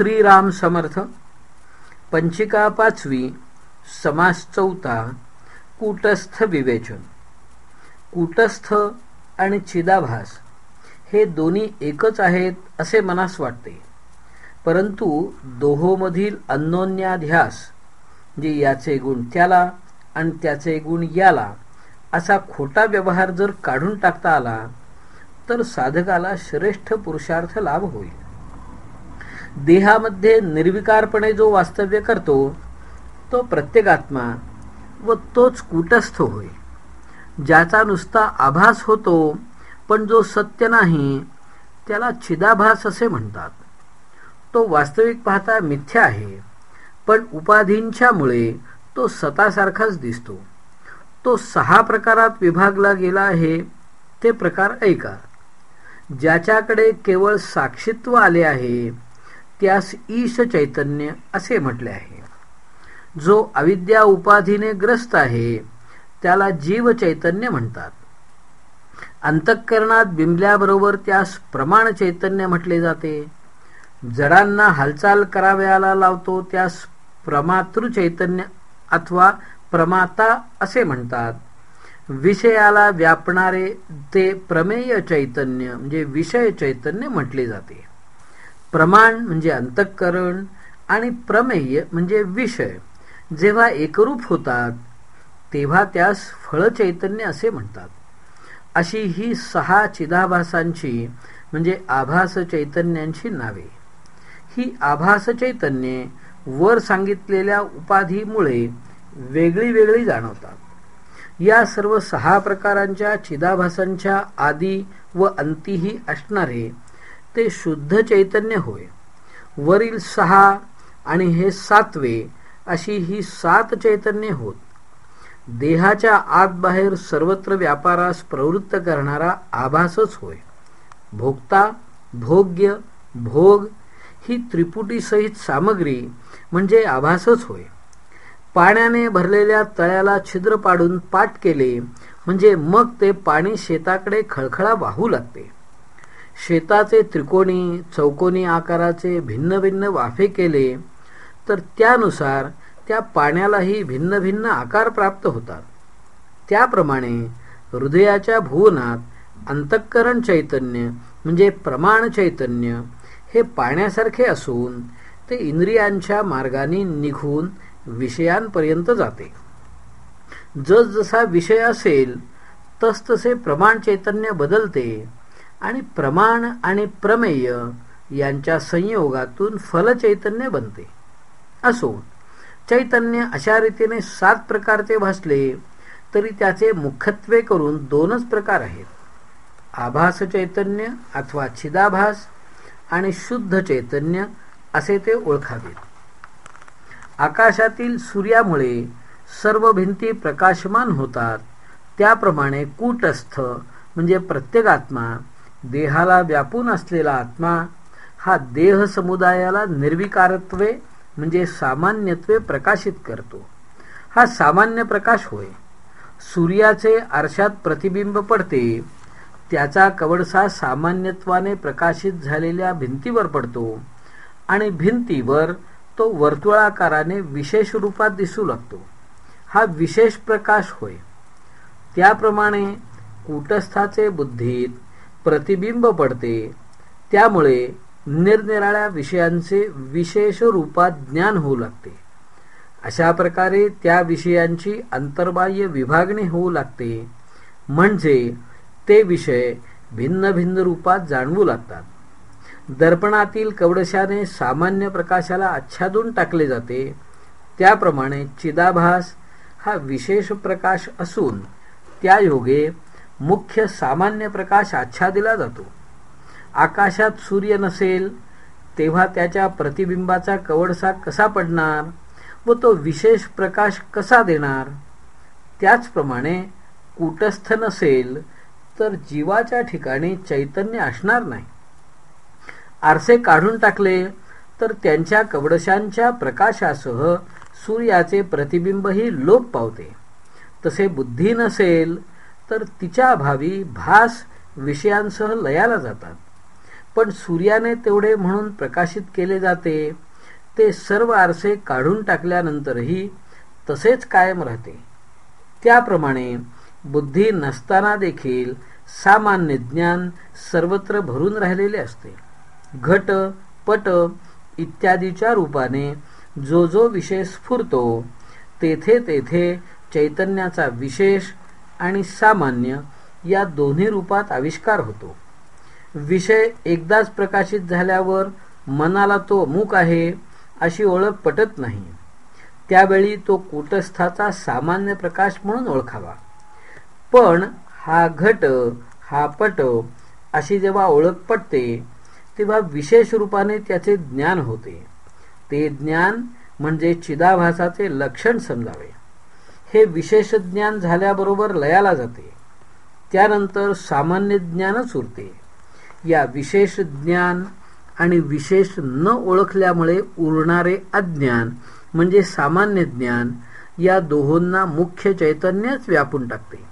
श्रीराम समर्थ पंचिका पाचवी समास चौथा कूटस्थ विवेचन. कूटस्थ आणि चिदाभास हे दोन्ही एकच आहेत असे मनास वाटते. परंतु दोहोमधील अन्योन्याध्यास जे याचे गुण त्याला आणि त्याचे गुण याला असा खोटा व्यवहार जर काढून टाकता आला तर साधकाला श्रेष्ठ पुरुषार्थ लाभ होईल. देहामध्ये निर्विकारपणे जो वास्तव्य करतो तो प्रत्येकात्मा व तोच कूटस्थ होय. ज्याचा नुसता आभास होतो पण जो सत्य नाही त्याला छिदाभास असे म्हणतात. तो वास्तविक पाहता मिथ्या आहे पण उपाधींच्यामुळे तो सतासारखाच दिसतो. तो सहा प्रकारात विभागला गेला आहे ते प्रकार ऐका. ज्याच्याकडे केवळ साक्षित्व आले आहे त्यास ईश चैतन्य असे म्हटले आहे. जो अविद्या उपाधीने ग्रस्त आहे त्याला जीव चैतन्य म्हणतात. अंतःकरणात बिंबल्याबरोबर त्यास प्रमाण चैतन्य म्हटले जाते. जडांना हालचाल कराव्याला लावतो त्यास प्रमातृ चैतन्य अथवा प्रमाता असे म्हणतात. विषयाला व्यापणारे ते प्रमेय चैतन्य म्हणजे विषय चैतन्य म्हटले जाते. प्रमाण म्हणजे अंतःकरण आणि प्रमेय म्हणजे विषय. जेव्हा एकरूप होतात तेव्हा त्यास फळ चैतन्य असे म्हणतात. अशी ही सहा चिदाभासांची म्हणजे आभास चैतन्यांची नावे. ही आभास चैतन्ये वर सांगितलेल्या उपाधीमुळे वेगळी वेगळी जाणवतात. या सर्व सहा प्रकारांच्या चिदाभासांच्या आदी व अंतीही असणारे ते शुद्ध चैतन्य होय. वरील सहा आणि हे सातवे अशी ही सात चैतन्य होत. देहाच्या आत बाहेर सर्वत्र व्यापारास प्रवृत्त करणारा आभासच होय. भोगता भोग्य भोग ही त्रिपुटी सहित सामग्री म्हणजे आभासच होय. पाण्याने भरलेल्या तळ्याला छिद्र पाडून पाठ केले म्हणजे मग ते पाणी शेताकडे खळखळा वाहू लागते. शेताचे त्रिकोणी चौकोनी आकाराचे भिन्न भिन्न वाफे केले तर त्यानुसार त्या पाण्यालाही भिन्न भिन्न आकार प्राप्त होतात. त्याप्रमाणे हृदयाच्या भुवनात अंतःकरण चैतन्य म्हणजे प्रमाण चैतन्य हे पाण्यासारखे असून ते इंद्रियांच्या मार्गाने निघून विषयांपर्यंत जाते. जसजसा विषय असेल तसतसे प्रमाण चैतन्य बदलते आणि प्रमाण आणि प्रमेय यांच्या संयोगातून फलचैतन्य बनते. असो चैतन्य अशा रीतीने सात प्रकारचे भासले तरी त्याचे मुख्यत्वे करून दोनच प्रकार आहेत. आभास चैतन्य अथवा छिदाभास आणि शुद्ध चैतन्य असे ते ओळखावेत आकाशातील सूर्यामुळे सर्व भिंती प्रकाशमान होतात. त्याप्रमाणे कूटस्थ म्हणजे प्रत्येकात्मा देहाला व्यापून असलेला आत्मा हा देह समुदायाला निर्विकारत्वे म्हणजे सामान्यत्वे प्रकाशित करतो. हा सामान्य प्रकाश होय. सूर्याचे आरशात प्रतिबिंब पडते त्याचा कवडसा सामान्यत्वाने प्रकाशित झालेल्या भिंतीवर पडतो आणि भिंतीवर तो वर्तुळाकाराने विशेष रूपात दिसू लागतो. हा विशेष प्रकाश होय. त्याप्रमाणे कूटस्थाचे बुद्धीत प्रतिबिंब पडते. त्यामुळे निरनिराळ्या विषयांचे विशेष रूपात ज्ञान होऊ लागते. अशा प्रकारे त्या विषयांची अंतर्बाह्य विभागणी होऊ लागते. म्हणजे ते विषय भिन्न भिन्न रूपात जाणवू लागतात. दर्पणातील कवडशाने सामान्य प्रकाशाला आच्छादून टाकले जाते. त्याप्रमाणे चिदाभास हा विशेष प्रकाश असून त्या योगे मुख्य सामान्य प्रकाश आच्छादिला जातो. आकाशात सूर्य नसेल तेव्हा त्याच्या प्रतिबिंबाचा कवडसा कसा पडणार व तो विशेष प्रकाश कसा देणार? त्याचप्रमाणे कूटस्थ नसेल तर जीवाच्या ठिकाणी चैतन्य असणार नाही. आरसे काढून टाकले तर त्यांच्या कवडशांच्या प्रकाशासह सूर्याचे प्रतिबिंबही लोप पावते. तसे बुद्धी नसेल तर तिच्या अभावी भास विषयांसह लयाला जातात. पण सूर्याने तेवढे म्हणून प्रकाशित केले जाते ते सर्व आरसे काढून टाकल्यानंतरही तसेच कायम राहते. त्याप्रमाणे बुद्धी नसताना देखील सामान्य ज्ञान सर्वत्र भरून राहिलेले असते. घट पट इत्यादीच्या रूपाने जो जो विषय स्फुरतो तेथे तेथे चैतन्याचा विशेष आणि सामान्य या दोन्ही रूपात आविष्कार होतो. विषय एकदाच प्रकाशित झाल्यावर मनाला तो अमुक आहे अशी ओळख पटत नाही. त्यावेळी तो कूटस्थाचा सामान्य प्रकाश म्हणून ओळखावा. पण हा घट हा पट अशी जेव्हा ओळख पटते तेव्हा विशेष रूपाने त्याचे ज्ञान होते. ते ज्ञान म्हणजे चिदाभासाचे लक्षण समजावे. हे विशेष ज्ञान झाल्याबरोबर लयाला जाते. त्यानंतर सामान्य ज्ञानच उरते. या विशेष ज्ञान आणि विशेष न ओळखल्यामुळे उरणारे अज्ञान म्हणजे सामान्य ज्ञान या दोहोंना मुख्य चैतन्यच व्यापून टाकते.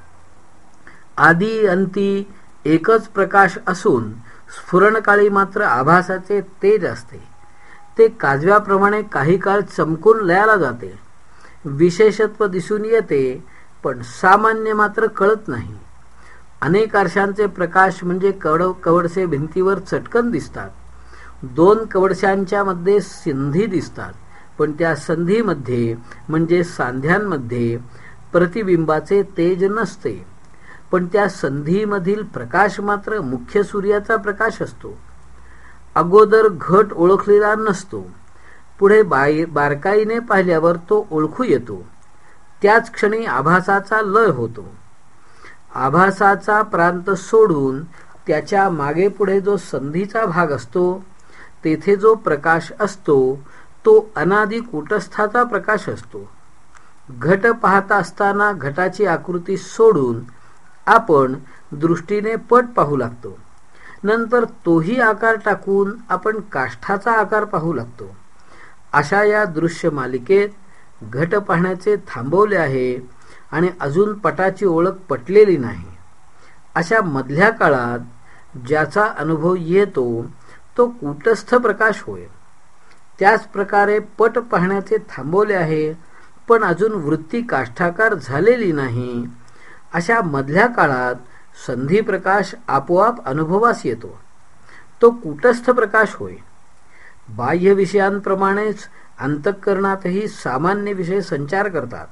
आदी अंती एकच प्रकाश असून स्फुरणकाळी मात्र आभासाचे तेज असते. ते काजव्याप्रमाणे काही काळ चमकून लयाला जाते. विशेषत्व दिसून येते पण सामान्य मात्र कळत नाही. अनेक आरशांचे प्रकाश म्हणजे कवड कवडसे भिंतीवर चटकन दिसतात. दोन कवडशांच्या मध्ये सिंधी दिसतात पण त्या संधीमध्ये म्हणजे सांध्यांमध्ये प्रतिबिंबाचे तेज नसते. पण त्या संधीमधील प्रकाश मात्र मुख्य सूर्याचा प्रकाश असतो. अगोदर घट ओळखलेला नसतो. पुढे बारकाईने पाहिल्यावर तो ओळखू येतो. त्याच क्षणी आभासाचा लय होतो. आभासाचा प्रांत सोडून त्याच्यामागे पुढे जो संधीचा भाग असतो तेथे जो प्रकाश असतो तो अनादि कुटस्थाचा प्रकाश असतो. घट पाहता असताना घटाची आकृती सोडून आपण दृष्टीने पट पाहू लागतो. नंतर तोही आकार टाकून आपण काष्ठाचा आकार पाहू लागतो. अशा या दृश्य मालिकेत घट पाहण्याचे थांबवले आहे आणि अजून पटाची ओळख पटलेली नाही. अशा मधल्या काळात ज्याचा अनुभव येतो तो कूटस्थ प्रकाश होय. त्याच प्रकारे पट पाहण्याचे थांबवले आहे पण अजून वृत्ती काष्ठाकार झालेली नाही. अशा मधल्या काळात संधी प्रकाश आपोआप अनुभवास येतो. तो कूटस्थ प्रकाश होय. बाह्य विषयांप्रमाणेच अंतःकरणातही सामान्य विषय संचार करतात.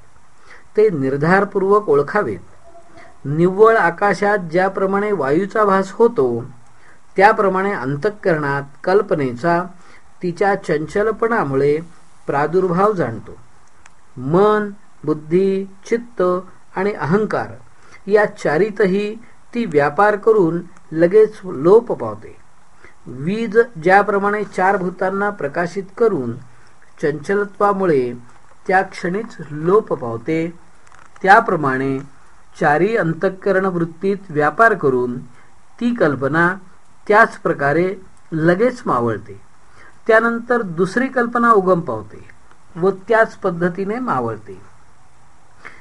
ते निर्धारपूर्वक ओळखावेत. निव्वळ आकाशात ज्याप्रमाणे वायूचा भास होतो त्याप्रमाणे अंतःकरणात कल्पनेचा तिच्या चंचलपणामुळे प्रादुर्भाव जाणतो. मन बुद्धी चित्त आणि अहंकार या चारीतही ती व्यापार करून लगेच लोप पावते. वीज ज्याप्रमाणे चार भूतांना प्रकाशित करून चंचलत्वामुळे त्या क्षणीच लोप पावते त्याप्रमाणे चारी अंतःकरण वृत्तीत व्यापार करून ती कल्पना त्याच प्रकारे लगेच मावळते. त्यानंतर दुसरी कल्पना उगम पावते व त्याच पद्धतीने मावळते.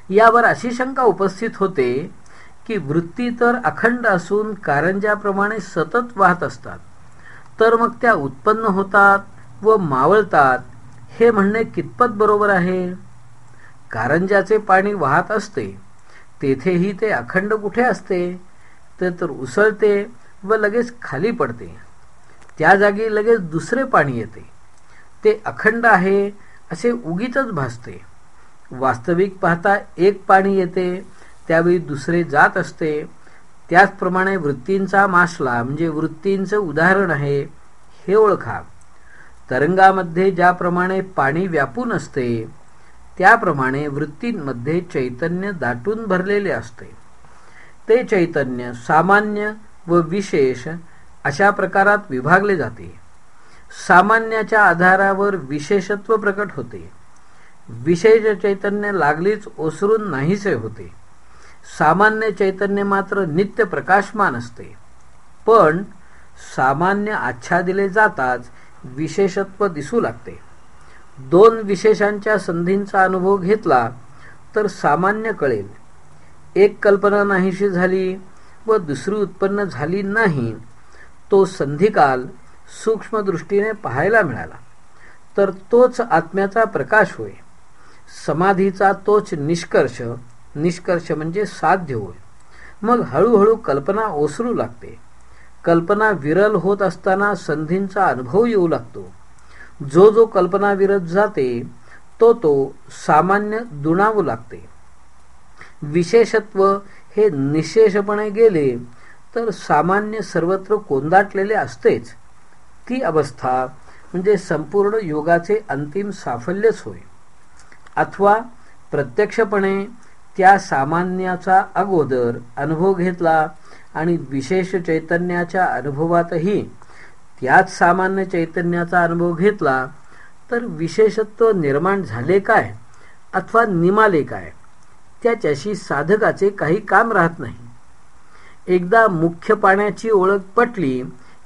यावर अशी शंका उपस्थित होते की वृत्ती तर अखंड असून कारंजाप्रमाणे सतत वाहत असतात. तर मग त्या उत्पन्न होतात व मावळतात. हे म्हणणे कितपत बरोबर आहे? कारंजाचे पाणी वाहत असते तेथेही ते अखंड कुठे असते? ते तर उसळते व लगेच खाली पडते. त्या जागी लगेच दुसरे पाणी येते. ते अखंड आहे असे उगीच भासते. वास्तविक पाहता एक पाणी येते त्यावेळी दुसरे जात असते त्याचप्रमाणे वृत्तींचा मासला म्हणजे वृत्तींचं उदाहरण आहे हे ओळखा. तरंगामध्ये ज्याप्रमाणे पाणी व्यापून असते त्याप्रमाणे वृत्तींमध्ये चैतन्य दाटून भरलेले असते. ते चैतन्य सामान्य व विशेष अशा प्रकारात विभागले जाते. सामान्याच्या आधारावर विशेषत्व प्रकट होते. विशेष चैतन्य लागलीच ओसरून नाहीसे होते. सामान्य चैतन्य मात्र नित्य प्रकाशमान असते. पण सामान्य आच्छादिले जाताच विशेषत्व दिसू लागते. दोन विशेषांच्या संधींचा अनुभव घेतला तर सामान्य कळेल. एक कल्पना नाहीशी झाली व दुसरी उत्पन्न झाली नाही. तो संधिकाल सूक्ष्मदृष्टीने पाहायला मिळाला. तर तोच आत्म्याचा प्रकाश होय. समाधीचा तोच निष्कर्ष निष्कर्ष म्हणजे साध्य होय. मग हळूहळू कल्पना ओसरू लागते. कल्पना विरल होत असताना संधींचा अनुभव येऊ लागतो. जो जो कल्पना विरत जाते तो तो सामान्य दुणावू लागते. विशेषत्व हे निशेषपणे गेले तर सामान्य सर्वत्र कोंदाटलेले असतेच. ती अवस्था म्हणजे संपूर्ण योगाचे अंतिम साफल्यच होय. अथवा प्रत्यक्षपणे त्या सामान्याचा अगोदर अनुभव घेतला आणि विशेष चैतन्याच्या अनुभवातही त्याच सामान्य चैतन्याचा अनुभव घेतला तर विशेषत्व निर्माण झाले काय अथवा निमाले काय त्याच्याशी साधकाचे काही काम राहत नाही. एकदा मुख्य पाण्याची ओळख पटली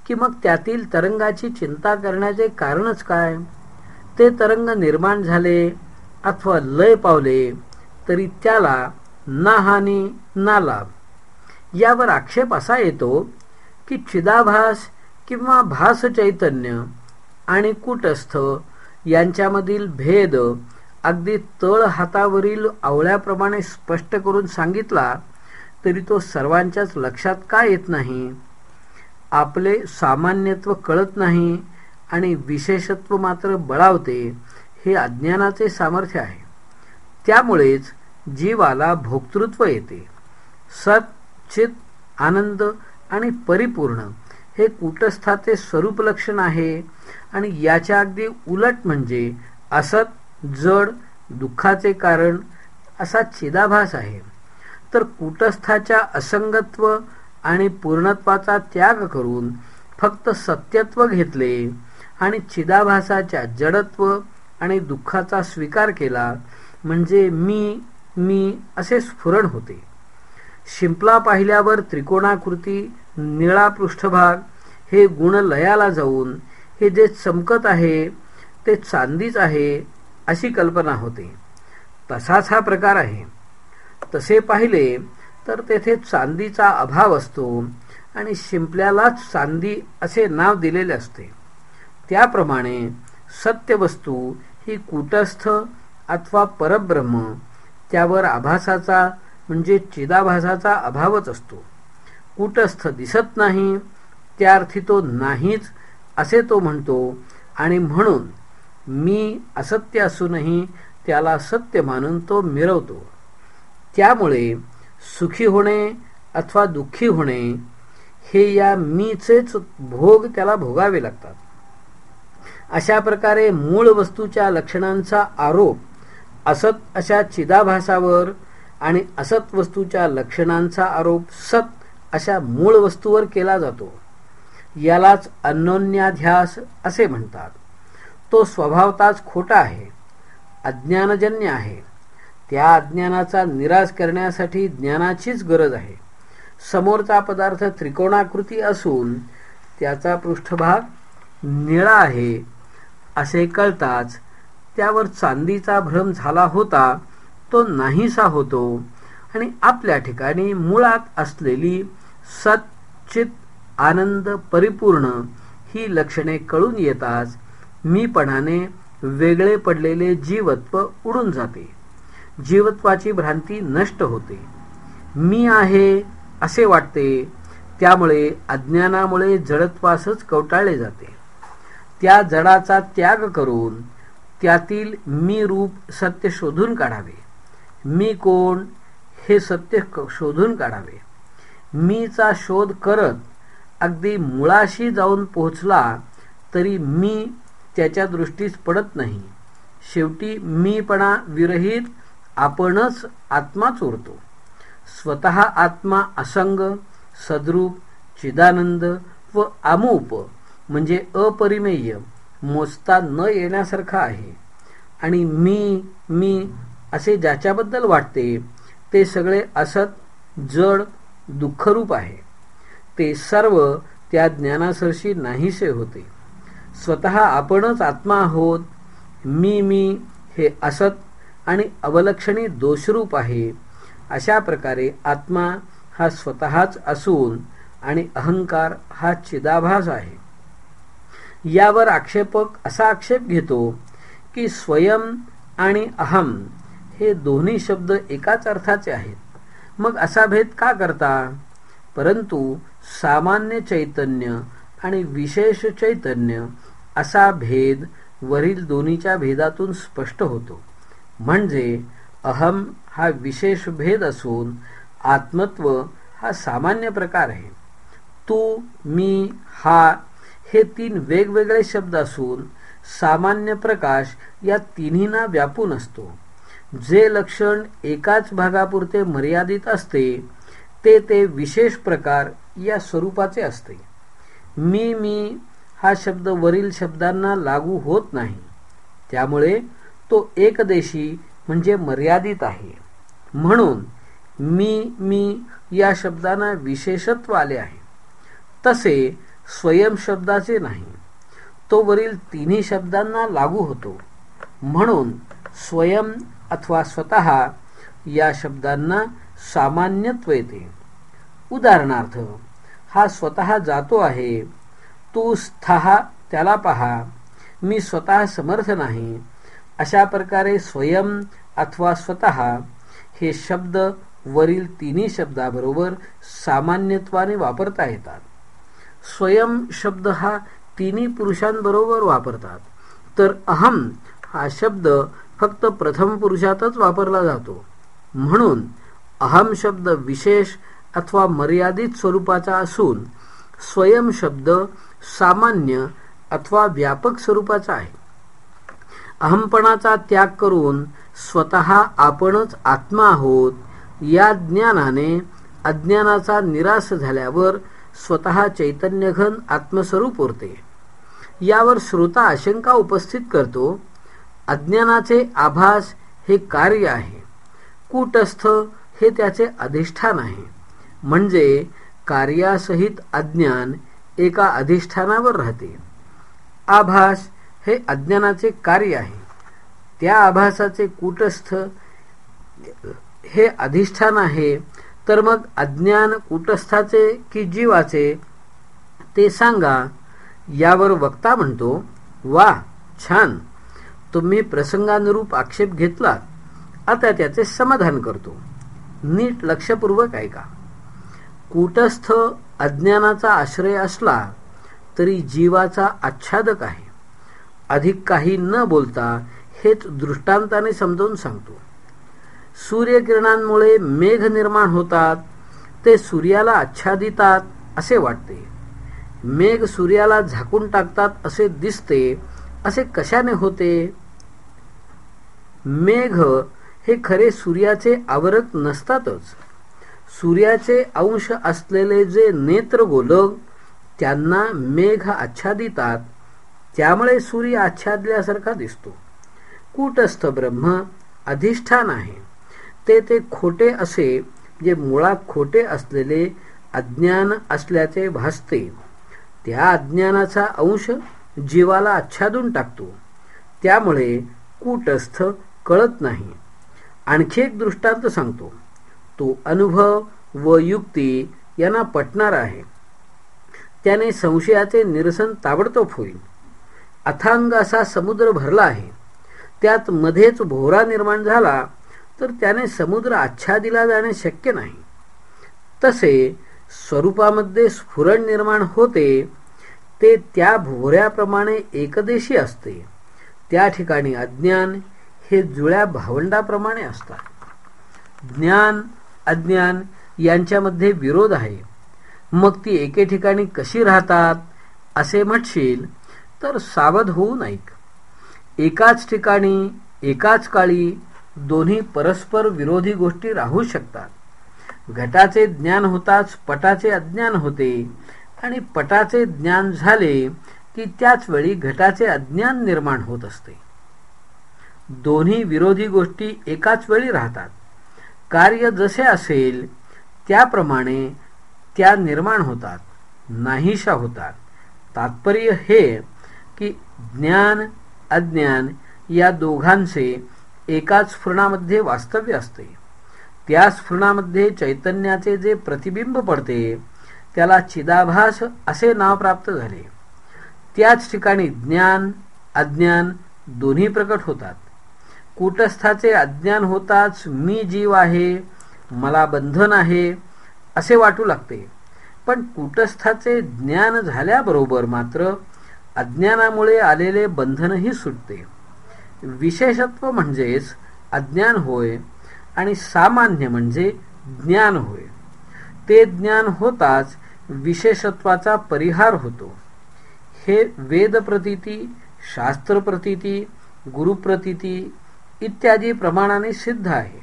की मग त्यातील तरंगाची चिंता करण्याचे कारणच काय? ते तरंग निर्माण झाले अथवा लय पावले तरी त्याला ना हानी ना लाभ. यावर आक्षेप असा येतो की चिदाभास किंवा भास चैतन्य आणि कुटस्थ यांच्यामधील भेद अगदी तळ हातावरील आवळ्याप्रमाणे स्पष्ट करून सांगितला तरी तो सर्वांच्याच लक्षात का येत नाही? आपले सामान्यत्व कळत नाही आणि विशेषत्व मात्र बळावते हे अज्ञानाचे सामर्थ्य आहे. त्यामुळेच जीवाला भोक्तृत्व येते. सत चित आनंद आणि परिपूर्ण हे कुटस्थाचे स्वरूप लक्षण आहे आणि याच्या अगदी उलट म्हणजे असत जड दुःखाचे कारण असा चिदाभास आहे. तर कुटस्थाच्या असंगत्व आणि पूर्णत्वाचा त्याग करून फक्त सत्यत्व घेतले आणि चिदाभासाच्या जडत्व आणि दुःखाचा स्वीकार केला म्हणजे मी मी असे स्फुरण होते. शिंपला पाहिल्यावर त्रिकोणाकृती निळा पृष्ठभाग हे गुण लयाला जाऊन हे जे चमकत आहे ते चांदीच आहे अशी कल्पना होते. तसाच हा प्रकार आहे. तसे पाहिले तर तेथे चांदीचा अभाव असतो आणि शिंपल्यालाच चांदी असे नाव दिलेले असते. त्याप्रमाणे सत्यवस्तू ही कुटस्थ अथवा परब्रह्म त्यावर आभासाचा म्हणजे चिदाभासाचा अभावच असतो. कुटस्थ दिसत नाही त्या अर्थी तो नाहीच असे तो म्हणतो. आणि म्हणून मी असत्य असूनही त्याला सत्य मानून तो मिरवतो. त्यामुळे सुखी होणे अथवा दुःखी होणे हे या मीचेच भोग त्याला भोगावे लागतात. अशा प्रकारे मूळ वस्तूच्या लक्षणांचा आरोप असत अशा चिदाभासावर आणि असत वस्तूच्या लक्षणांचा आरोप सत अशा मूळ वस्तूवर केला जातो. यालाच अन्योन्याध्यास असे म्हणतात. तो स्वभावताच खोटा आहे अज्ञानजन्य आहे. त्या अज्ञानाचा निराश करण्यासाठी ज्ञानाचीच गरज आहे. समोरचा पदार्थ त्रिकोणाकृती असून त्याचा पृष्ठभाग निळा आहे असे कळताच त्यावर चांदीचा भ्रम झाला होता तो नाहीसा होतो. आणि आपल्या ठिकाणी मुळात असलेली सच्चित आनंद परिपूर्ण ही लक्षणे कळून येताच मीपणाने वेगळे पडलेले जीवत्व उडून जाते. जीवत्वाची भ्रांती नष्ट होते. मी आहे असे वाटते त्यामुळे अज्ञानामुळे जडत्वासच कवटाळले जाते. त्या जडाचा त्याग करून त्यातील मी रूप सत्य शोधून काढावे. मी कोण हे सत्य शोधून काढावे. मीचा शोध करत अगदी मुळाशी जाऊन पोहोचला तरी मी त्याच्या दृष्टीस पडत नाही. शेवटी मीपणा विरहित आपणच आत्माच उरतो स्वतः आत्मा असंग सद्रूप चिदानंद व अमूप म्हणजे अपरिमेय. मोजता न येण्यासारखा आहे. आणि मी मी असे ज्याच्याबद्दल वाटते ते सगळे असत जड दुःखरूप आहे. ते सर्व त्या ज्ञानासरशी नाहीसे होते. स्वतः आपणच आत्मा आहोत मी मी हे असत आणि अवलक्षणी दोषरूप आहे. अशा प्रकारे आत्मा हा स्वतःच असून आणि अहंकार हा चिदाभास आहे. यावर आक्षेपक असा आक्षेप घेतो की स्वयं आणि अहम हे दोन्ही शब्द एकाच अर्थाचे आहेत. मग असा भेद का करता? परंतु सामान्य चैतन्य आणि विशेष चैतन्य असा भेद वरील दोन्हीच्या भेदातून स्पष्ट होतो. म्हणजे अहम हा विशेष भेद असून आत्मत्व हा सामान्य प्रकार आहे. तू मी हा हे तीन वेगवेगळे शब्द असून सामान्य प्रकाश या तिन्हींना व्यापून असतो. जे लक्षण एकाच भागापुरते मर्यादित असते ते ते विशेष प्रकार या स्वरूपाचे असते. मी मी हा शब्द वरील शब्दांना लागू होत नाही. त्यामुळे तो एकदेशी म्हणजे मर्यादित आहे. म्हणून मी मी या शब्दांना विशेषत्व आले आहे. तसे स्वयं शब्दाचे नाही. तो वरील तिन्ही शब्दांना लागू होतो. म्हणून स्वयं अथवा स्वतः या शब्दांना सामान्यत्व येते. उदाहरणार्थ हा स्वतः जातो आहे तू स्थहा त्याला पहा मी स्वतः समर्थ नाही. अशा प्रकारे स्वयं अथवा स्वतः हे शब्द वरील तिन्ही शब्दाबरोबर सामान्यत्वाने वापरता येतात. स्वयं शब्द हा तिन्ही पुरुषांबरोबर वापरतात. तर अहम हा शब्द फक्त प्रथम पुरुषातच वापरला जातो. म्हणून अहम शब्द विशेष अथवा मर्यादित स्वरूपाचा असून स्वयं शब्द सामान्य अथवा व्यापक स्वरूपाचा आहे. अहमपणाचा त्याग करून स्वतः आपणच आत्मा आहोत या ज्ञानाने अज्ञानाचा निराश झाल्यावर स्वतः चैतन्यघन आत्मस्वरूप उरते. यावर श्रोता आशंका उपस्थित करतो अज्ञानाचे आभास हे कार्य आहे. कूटस्थ हे त्याचे अधिष्ठान आहे. म्हणजे कार्यासहित अज्ञान एका अधिष्ठानावर राहते. आभास हे अज्ञानाचे कार्य आहे. त्या आभासाचे कूटस्थ हे अधिष्ठान आहे तर मग अज्ञान कुटस्थाचे की जीवाचे? ते सांगा. यावर वक्ता म्हणतो वा छान. तुम्ही प्रसंगानुरूप आक्षेप घेतलात. आता त्याचे समाधान करतो. नीट लक्षपूर्वक ऐका. कुटस्थ अज्ञानाचा आश्रय असला तरी जीवाचा आच्छादक आहे. अधिक काही न बोलता हेच दृष्टांताने समजावून सांगतो. सूर्यकिरणांमुळे मेघ निर्माण होतात ते सूर्याला आच्छादितात असे वाटते. मेघ सूर्याला झाकून टाकतात असे दिसते असे कशाने होते? मेघ हे खरे सूर्याचे आवरक नसतातच. सूर्याचे अंश असलेले जे नेत्र गोलक त्यांना मेघ आच्छादितात. त्यामुळे सूर्य आच्छादल्यासारखा दिसतो. कूटस्थ ब्रह्म अधिष्ठान आहे. ते ते खोटे असे जे मुळात खोटे असलेले अज्ञान असल्याचे भासते. त्या अज्ञानाचा अंश जीवाला आच्छादून टाकतो. त्यामुळे कूटस्थ कळत नाही. आणखी एक दृष्टांत सांगतो. तो अनुभव व युक्ती यांना पटणार आहे. त्याने संशयाचे निरसन ताबडतोब होईल. अथांग असा समुद्र भरला आहे. त्यात मध्येच भोरा निर्माण झाला तर त्याने समुद्र आच्छादिला जाणे शक्य नाही. तसे स्वरूपामध्ये स्फुरण निर्माण होते ते त्या भोवऱ्याप्रमाणे एकदेशी असते. त्या ठिकाणी अज्ञान हे जुळ्या भावंडाप्रमाणे असतात. ज्ञान अज्ञान यांच्यामध्ये विरोध आहे. मग ती एके ठिकाणी कशी राहतात असे म्हणशील तर सावध होऊ ऐक एकाच ठिकाणी एकाच काळी दोन्ही परस्पर विरोधी गोष्टी राहू शकतात. घटाचे ज्ञान होताच पटाचे अज्ञान होते आणि पटाचे ज्ञान झाले की त्याच वेळी घटाचे अज्ञान निर्माण होत असते. दोन्ही विरोधी गोष्टी एकाच वेळी राहतात. कार्य जसे असेल त्याप्रमाणे त्या निर्माण होतात नाहीशा होतात. तात्पर्य हे की ज्ञान अज्ञान या दोघांचे एकाच स्फुरणामध्ये वास्तव्य असते. त्या स्फुरणामध्ये चैतन्याचे जे प्रतिबिंब पडते त्याला चिदाभास असे नाव प्राप्त झाले. त्याच ठिकाणी ज्ञान अज्ञान दोन्ही प्रकट होतात. कूटस्थाचे अज्ञान होताच मी जीव आहे मला बंधन आहे असे वाटू लागते. पण कूटस्थाचे ज्ञान झाल्याबरोबर मात्र अज्ञानामुळे आलेले बंधनही सुटते. विशेषत्व म्हणजेच अज्ञान होय आणि सामान्य म्हणजे ज्ञान होय. ते ज्ञान होताच विशेषत्वाचा परिहार होतो. हे वेद प्रतीती शास्त्र प्रतीती गुरुप्रतीती इत्यादी प्रमाणाने सिद्ध आहे.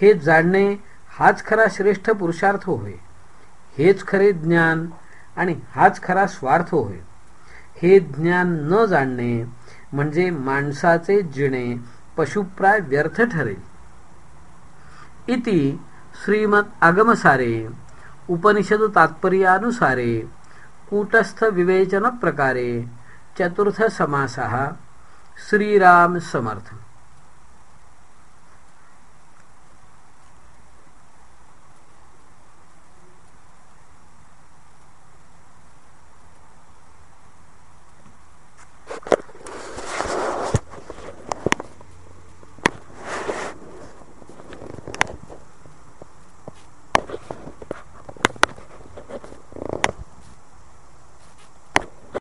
हे जाणणे हाच खरा श्रेष्ठ पुरुषार्थ होय. हेच खरे ज्ञान आणि हाच खरा स्वार्थ होय. हे ज्ञान न जाणणे म्हणजे माणसाचे जिणे पशुप्राय व्यर्थ ठरेल. इति श्रीमद आगमसारे उपनिषद तात्पर्यानुसारे कूटस्थ विवेचन प्रकारे चतुर्थ समासः श्रीराम समर्थ